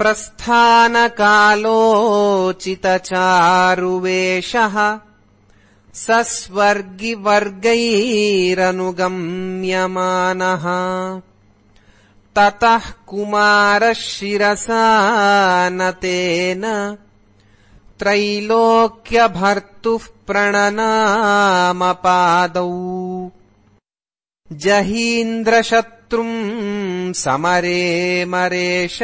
प्रस्थानकालोचितचारुवेषः स स्वर्गिवर्गैरनुगम्यमानः ततः कुमारः शिरसा नतेन त्रैलोक्यभर्तुः प्रणनामपादौ। जहीन्द्रशत्रुम् समरे मरेश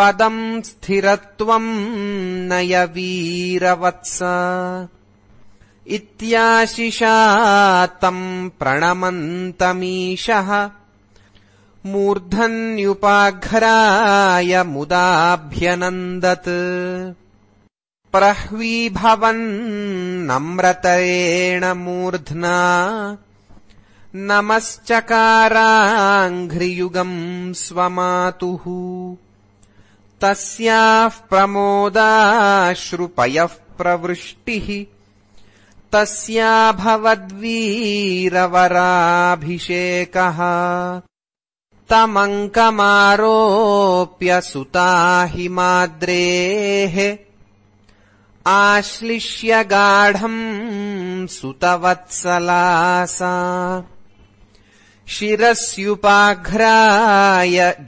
पदम् स्थिरत्वम् नय वीरवत्स। इत्याशिषा तम् प्रणमन्तमीशः। मूर्धन्युपाघ्राय मुदाभ्यनन्दत्। प्रह्वीभवन्नम्रतरेण मूर्ध्ना। नमश्चकाराङ्घ्रियुगम् स्वमातुः तस्याः प्रमोदाश्रुपयः प्रवृष्टिः। तस्या भवद्वीरवराभिषेकः। माद्रेः। आश्लिष्य गाढम् सुतवत्सलासा शिरस्युपाघ्राय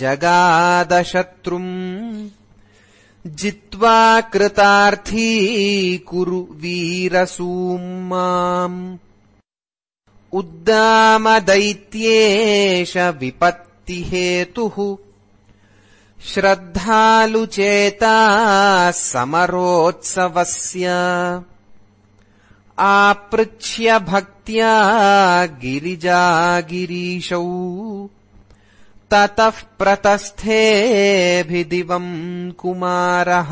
जगादशत्रुम् जित्वा कृतार्थी कुरु वीरसूम् उद्दामदैत्येष विपत्तिहेतुः श्रद्धालुचेताः समरोत्सवस्य आपृच्छ्य भक्त्या गिरिजागिरीशौ। ततः प्रतस्थेऽभिदिवम् कुमारः।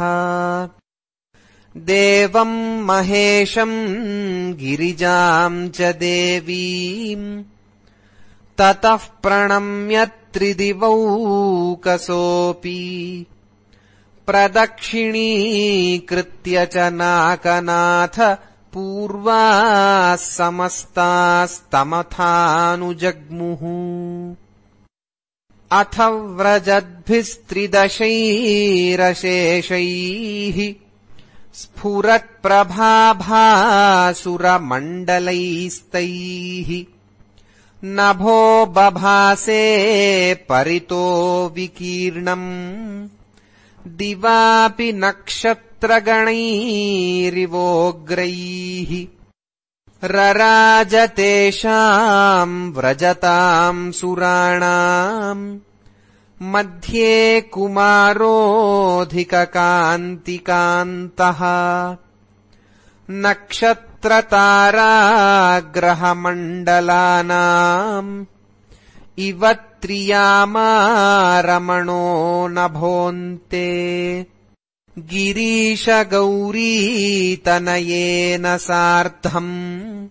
देवम् महेशम् गिरिजाम् च देवीम् ततः प्रणम्यत् त्रिदिवौकसोऽपि प्रदक्षिणीकृत्य च नाकनाथ पूर्वाः समस्तास्तमथानुजग्मुः। अथ व्रजद्भिस्त्रिदशैरशेषैः स्फुरत्प्रभाभासुरमण्डलैस्तैः नभो बभासे परितो विकीर्णम्। दिवापि नक्षत्रगणैरिवोग्रैः रराजतेषाम् व्रजताम् सुराणाम् मध्ये कुमारोऽधिककान्तिकान्तः नक्षत्रताराग्रहमण्डलानाम् इव त्रियामारमणो नभोऽन्ते गिरीशगौरीतनयेन सार्धम्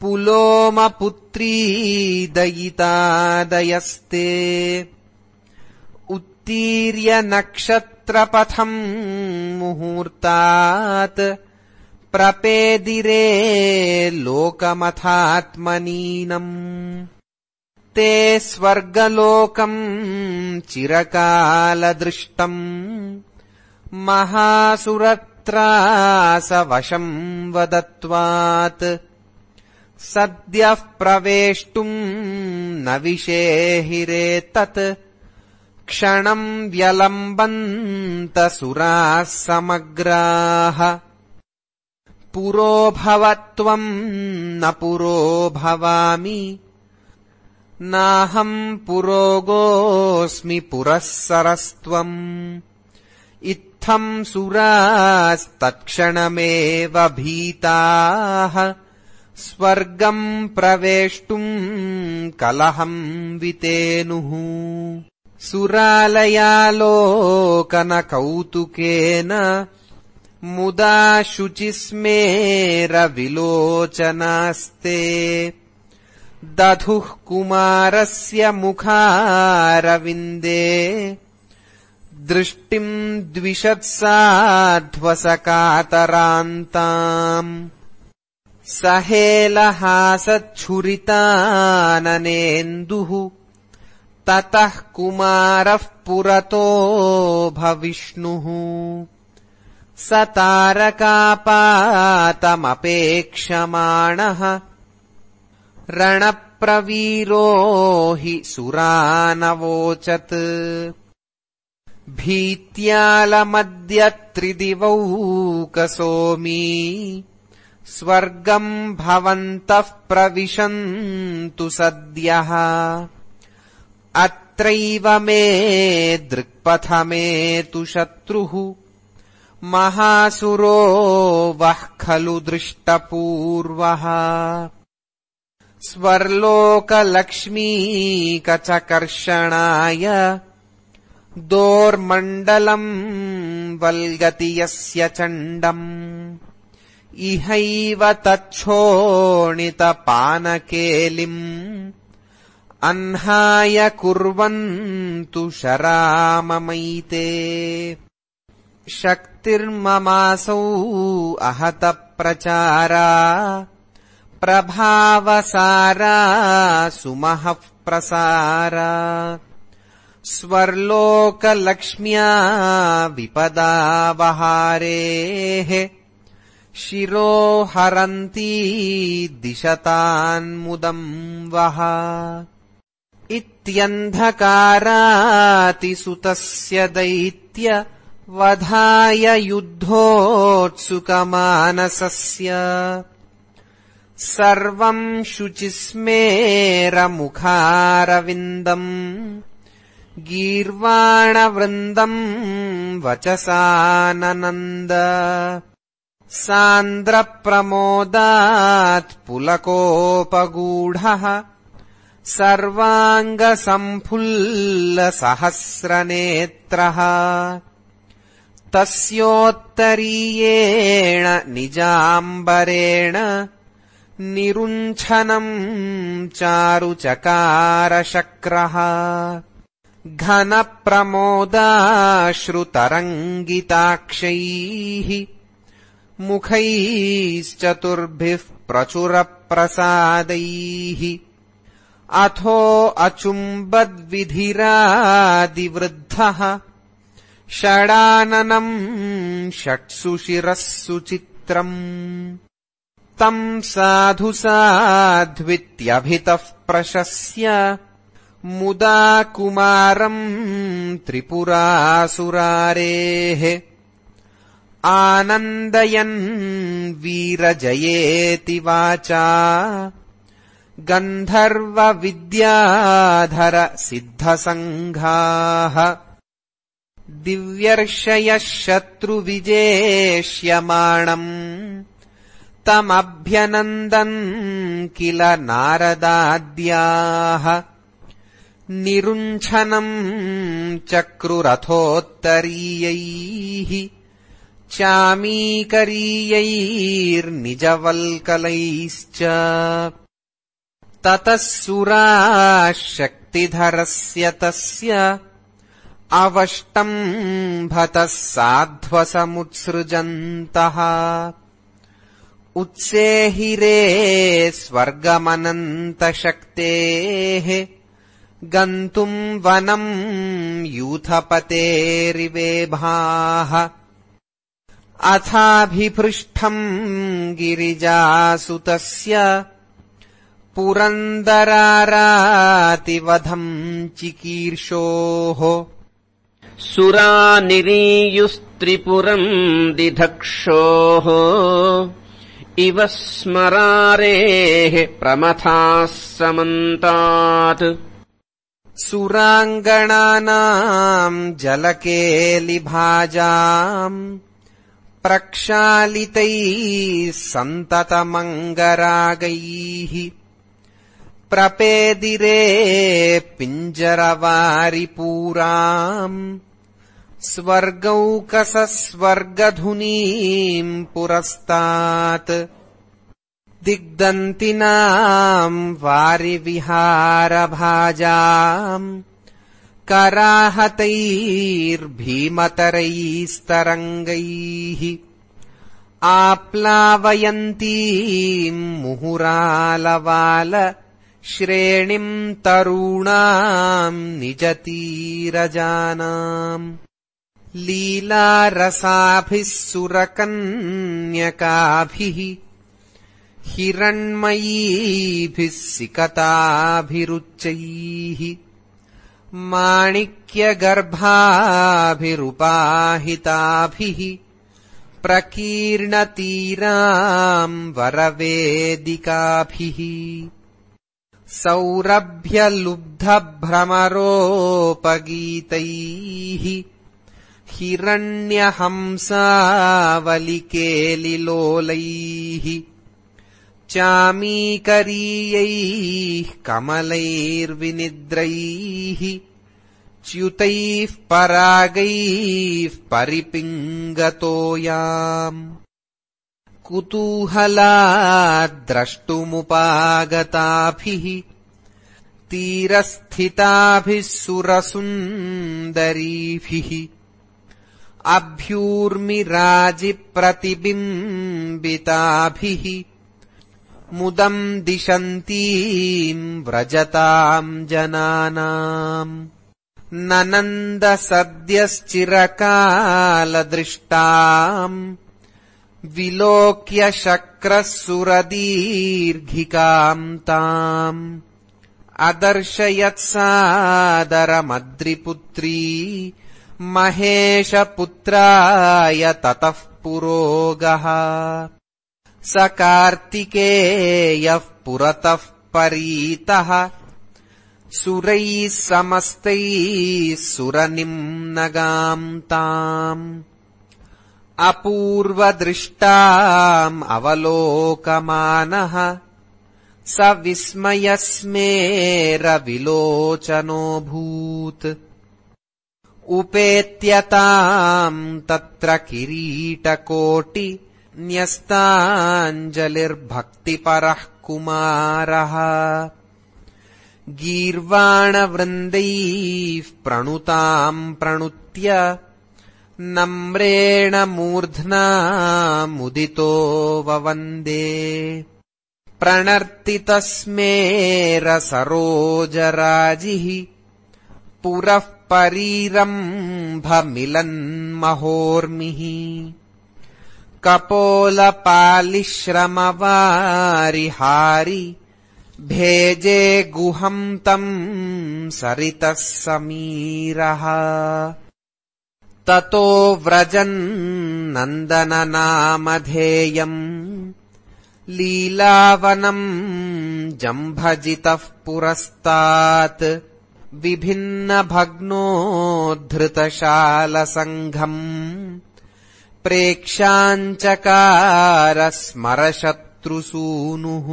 पुलोमपुत्री दयितादयस्ते। उत्तीर्य नक्षत्रपथम् मुहूर्तात् प्रपेदिरे लोकमथात्मनीनम्। ते स्वर्गलोकम् चिरकालदृष्टम् महासुरत्रासवशम् वदत्वात्। सद्यः प्रवेष्टुम् न विषेहिरेतत् क्षणम् व्यलम्बन्तसुराः समग्राः। पुरो भव त्वम् न पुरो भवामि। नाहम् पुरोगोऽस्मि पुरःसरस्त्वम् इत्थम् सुरास्तत्क्षणमेव भीताः। स्वर्गम् प्रवेष्टुम् कलहम् वितेनुः। सुरालयालोकनकौतुकेन मुदा शुचिस्मेरविलोचनास्ते। दधुः कुमारस्य मुखारविन्दे दृष्टिम् द्विषत्साध्वसकातरान्ताम्। सहेलहासच्छुरिताननेन्दुः ततः कुमारः पुरतो भविष्णुः। स तारकापातमपेक्षमाणः। रणप्रवीरो हि सुरानवोचत् भीत्यालमद्य त्रिदिवौकसोमी स्वर्गम् भवन्तः प्रविशन्तु सद्यः। अत्रैव मे दृक्पथमेतु शत्रुः। महासुरो वः खलु दृष्टपूर्वः। स्वर्लोकलक्ष्मीकचकर्षणाय दोर्मण्डलम् वल्गति यस्य चण्डम्। इहैव तच्छोणितपानकेलिम्। अह्नाय कुर्वन्तु शराममैते। शक्तिर्ममासौ अहतप्रचारा प्रभावसारा सुमहः प्रसारा स्वर्लोकलक्ष्म्या विपदावहारेः शिरो हरन्ती दिशतान्मुदम् वः। इत्यन्धकारातिसुतस्य दैत्य वधाय युद्धोत्सुकमानसस्य। सर्वम् शुचिस्मेरमुखारविन्दम् गीर्वाणवृन्दम् वचसाननन्द सान्द्रप्रमोदात् पुलकोपगूढः। सर्वाङ्गसम्फुल्लसहस्रनेत्रः। तस्योत्तरीयेण निजाम्बरेण निरुञ्छनम् चारुचकारशक्रः घनप्रमोदाश्रुतरङ्गिताक्षैः मुखैश्चतुर्भिः प्रचुरप्रसादैः अथो अचुम्बद्विधिरादिवृद्धः षडाननम् षट्सु शिरःसु चित्रम् तम् साधु साध्वित्यभितः प्रशस्य मुदा कुमारम् त्रिपुरासुरारेः। आनन्दयन् वीरजयेति वाचा। गन्धर्वविद्याधरसिद्धसङ्घाः दिव्यर्षयः शत्रुविजेष्यमाणम् तमभ्यनन्दन् किल नारदाद्याः निरुञ्छनम् चक्रुरथोत्तरीयैः चामीकरीयैर्निजवल्कलैश्च। ततः सुराः शक्तिधरस्य तस्य अवष्टम् भतः साध्वसमुत्सृजन्तः। उत्सेहिरे स्वर्गमनन्तशक्तेः गन्तुम् वनम् यूथपतेरिवेभाः अथाभिपृष्ठम् गिरिजासुतस्य पुरन्दरारातिवधम् चिकीर्षोः। सुरानिरीयुस्त्रिपुरम् दिधक्षोः। इव स्मरारेः प्रमथाः समन्तात् सुराङ्गणानाम् जलकेलिभाजाम् प्रक्षालितैः सन्ततमङ्गरागैः प्रपेदिरे पिञ्जरवारिपूराम् स्वर्गौकसस्वर्गधुनीम् पुरस्तात् दिग्दन्तिनाम् वारिविहारभाजाम्। कराहतैर्भीमतरैस्तरङ्गैः आप्लावयन्तीम् मुहुरालवाल श्रेणिम् तरूणाम् निजतीरजानाम्। लीलारसाभिः सुरकन्यकाभिः हिरण्मयीभिः सिकताभिरुच्चैः माणिक्यगर्भाभिरुपाहिताभिः प्रकीर्णतीराम् वरवेदिकाभिः। सौरभ्यलुब्धभ्रमरोपगीतैः हिरण्यहंसावलिकेलिलोलैः चामीकरीयैः कमलैर्विनिद्रैः च्युतैः परागैः परिपिङ्गतोयाम्। कुतूहलाद्द्रष्टुमुपागताभिः तीरस्थिताभिः सुरसुन्दरीभिः अभ्यूर्मिराजिप्रतिबिम्बिताभिः मुदम् दिशन्तीम् व्रजताम् जनानाम् ननन्दसद्यश्चिरकालदृष्टाम् विलोक्य शक्रः सुरदीर्घिकाम् ताम्। अदर्शयत्सादरमद्रिपुत्री महेशपुत्राय ततः पुरोगः स कार्तिकेयः पुरतः परीतः। सुरैः समस्तैः सुरनिम्नगाम् ताम्। अपूर्वदृष्टाम् अवलोकमानः। स विस्मयस्मेरविलोचनोऽभूत्। उपेत्यताम् तत्र किरीटकोटि न्यस्ताञ्जलिर्भक्तिपरः कुमारः गीर्वाणवृन्दैः प्रणुताम् प्रणुत्य नम्रेण मूर्ध्ना मुदितो ववन्दे। प्रणर्तितस्मेरसरोजराजिः पुरः परीरम्भमिलन्महोर्मिः कपोलपालिश्रमवारिहारि भेजे गुहम् तम् सरितः समीरः। ततो व्रजन्नन्दननामधेयम् लीलावनम् जम्भजितः पुरस्तात् विभिन्नभग्नोद्धृतशालसङ्घम् प्रेक्षाञ्चकारस्मरशत्रुसूनुः।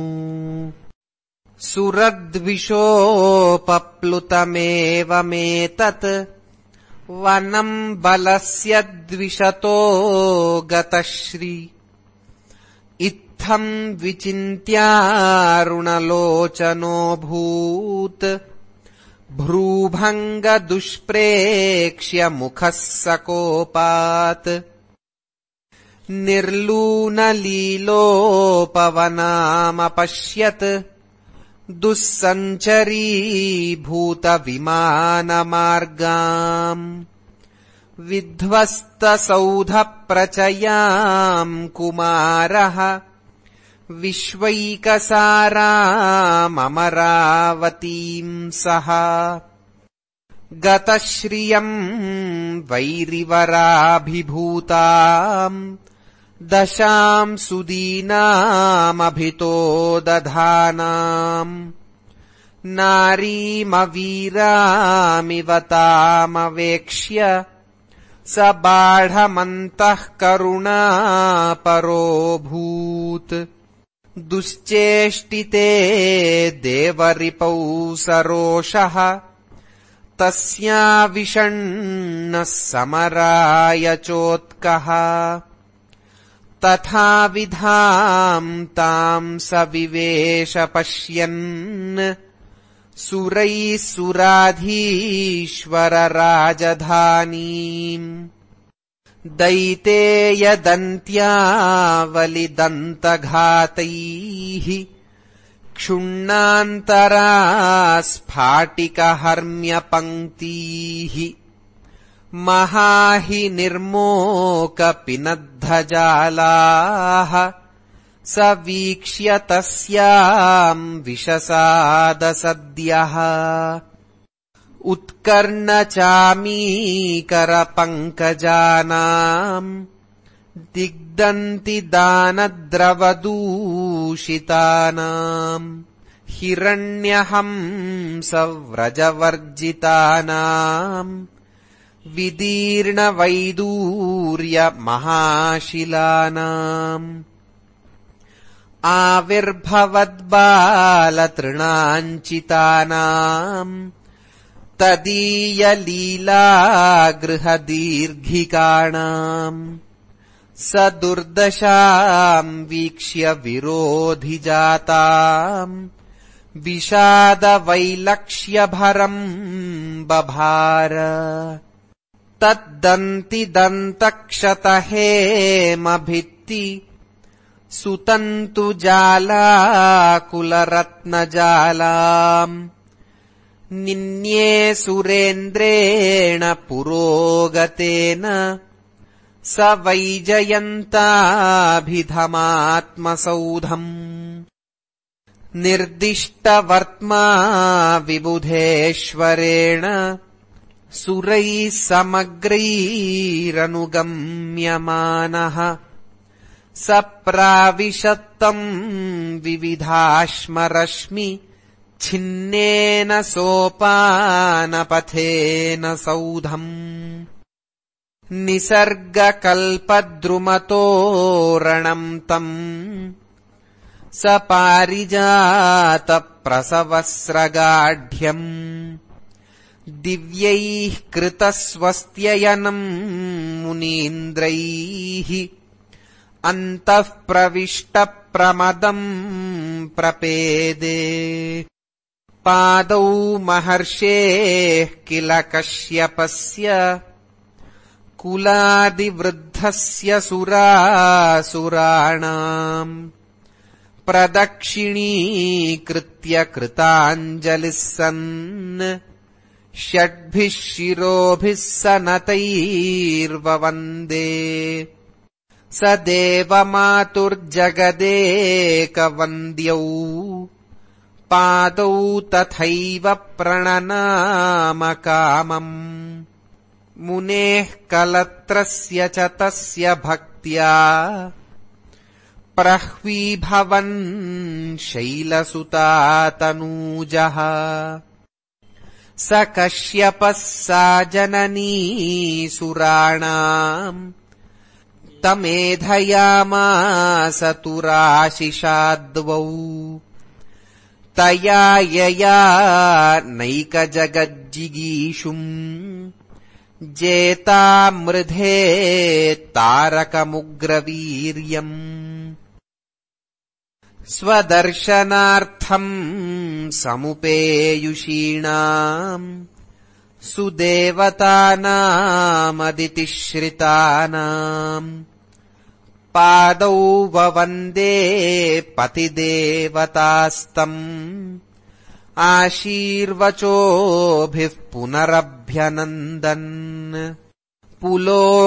सुरद्विषोपप्लुतमेवमेतत् वनम् बलस्य द्विषतो गतश्री। इत्थम् विचिन्त्यारुणलोचनोऽभूत्। भ्रूभङ्गदुष्प्रेक्ष्य मुखः सकोपात् निर्लूनलीलोपवनामपश्यत् दुःसञ्चरीभूतविमानमार्गाम् विध्वस्तसौधप्रचयाम् कुमारः विश्वैकसाराममरावतीम् सह गतश्रियम् वैरिवराभिभूताम् दशाम् सुदीनामभितो दधानाम्। नारीमवीरामिव तामवेक्ष्य स बाढमन्तः करुणापरोऽभूत् दुश्चेष्टिते देवरिपौ सरोषः। तस्याविषण्णः समराय चोत्कः तथाविधाम् ताम् स विवेश पश्यन् सुरैः सुराधीश्वरराजधानीम्। दैतेयदन्त्यावलिदन्तघातैः क्षुण्णान्तरा स्फाटिकहर्म्यपङ्क्तीः महाहि निर्मोकपिनद्धजालाः स वीक्ष्य तस्याम् विशसादसद्यः उत्कर्णचामीकरपङ्कजानाम् दिग्दन्ति दानद्रवदूषितानाम् हिरण्यहंसव्रजवर्जितानाम् विदीर्णवैदूर्यमहाशिलानाम् आविर्भवद्बालतृणाञ्चितानाम् तदीयलीलागृहदीर्घिकाणाम् स दुर्दशाम् वीक्ष्य विरोधिजाताम् विषादवैलक्ष्यभरम् बभार तद्दन्तिदन्तक्षतहेमभित्ति सुतन्तुजालाकुलरत्नजालाम् निन्ये सुरेन्द्रेण पुरोगतेन स वैजयन्ताभिधमात्मसौधम् निर्दिष्टवर्त्मा विबुधेश्वरेण सुरैः समग्रैरनुगम्यमानः स प्राविशत्तम् विविधाश्मरश्मि छिन्नेन सोपानपथेन सौधम् निसर्गकल्पद्रुमतोरणम् तम् स पारिजातप्रसवस्रगाढ्यम् दिव्यैः कृतस्वस्त्ययनम् मुनीन्द्रैः। अन्तः प्रविष्टप्रमदम् प्रपेदे। पादौ महर्षेः किल कश्यपस्य। कुलादिवृद्धस्य सुरासुराणाम्। प्रदक्षिणीकृत्य कृताञ्जलिः सन् षड्भिः शिरोभिः स नतैर्ववन्दे। स देवमातुर्जगदेकवन्द्यौ। पादौ तथैव प्रणनामकामम्। मुनेः कलत्रस्य च तस्य भक्त्या। प्रह्वीभवन् शैलसुतातनूजः स कश्यपः सा जननी सुराणाम्। तमेधयामासतुराशिषाद्वौ तया यया नैकजगज्जिगीषुम्। जेतामृधे तारकमुग्रवीर्यम् स्वदर्शनार्थम् समुपेयुषीणाम् सुदेवतानामदितिश्रितानाम् पादौ ववन्दे पतिदेवतास्तम् आशीर्वचोभिः पुनरभ्यनन्दन् पुलोमपुत्रीम्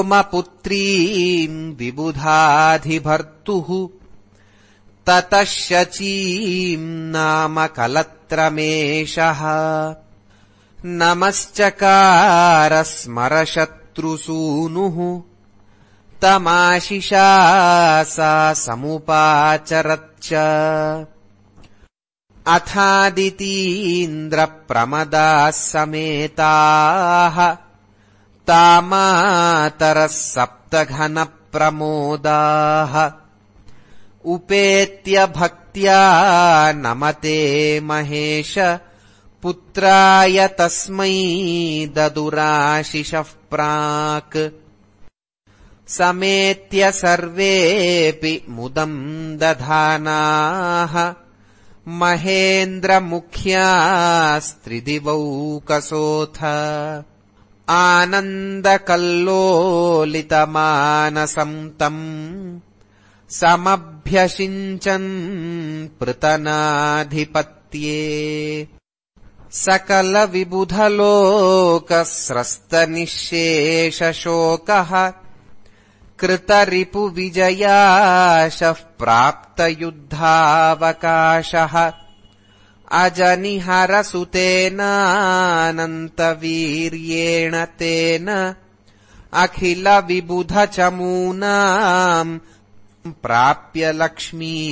विबुधाधिभर्तुः ततः शचीम् नाम कलत्रमेषः। नमश्चकारस्मरशत्रुसूनुः। तमाशिषा सा समुपाचरच्च। अथादितीन्द्रप्रमदाः समेताः तामातरः सप्तघनप्रमोदाः उपेत्य भक्त्या नमते महेश पुत्राय तस्मै ददुराशिषः प्राक्। समेत्य सर्वेऽपि मुदम् दधानाः। महेन्द्रमुख्यास्त्रिदिवौकसोऽथ आनन्दकल्लोलितमानसम् तम् समभ्यषिञ्चन् पृतनाधिपत्ये। सकलविबुधलोकस्रस्तनिःशेषशोकः कृतरिपुविजयाशः प्राप्तयुद्धावकाशः। अजनिहरसुतेनानन्तवीर्येण तेन अखिलविबुधचमूनाम् प्राप्य लक्ष्मीमनूनाम्